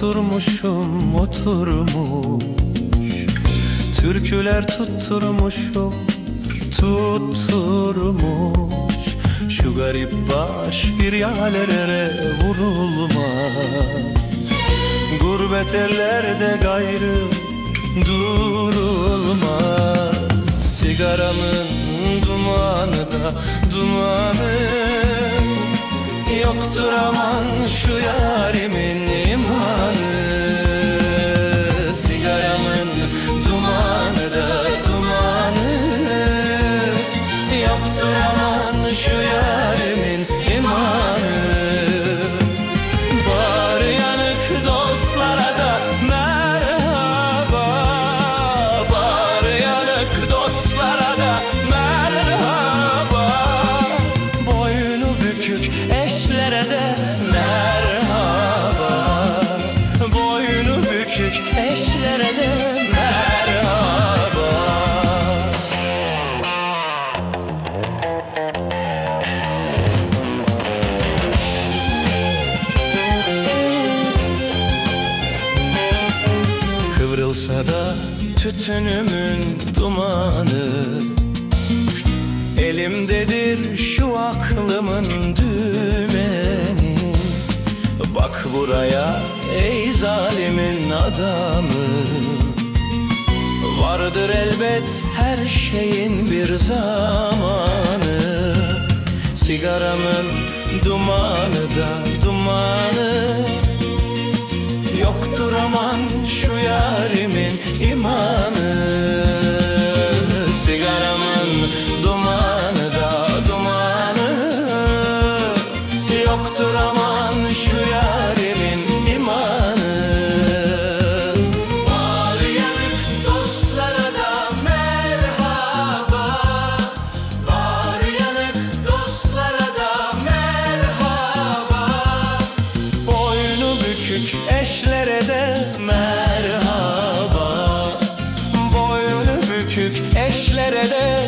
oturmuşum oturmuş. Türküler tutturmuşum tutturmuş. Şu garip baş bir yalelere vurulmaz. Gurbet ellerde gayrı durulmaz. Sigaramın dumanı da dumanı. Yoktur aman şu yarimin eşlere de merhaba. Boynu bükük eşlere de merhaba. Kıvrılsa da tütünümün dumanı Elimdedir şu aklımın buraya ey zalimin adamı. Vardır elbet her şeyin bir zamanı. Sigaramın dumanı da dumanı. Yoktur aman şu yarimin imanı Bükük eşlere de merhaba. Boynu bükük eşlere de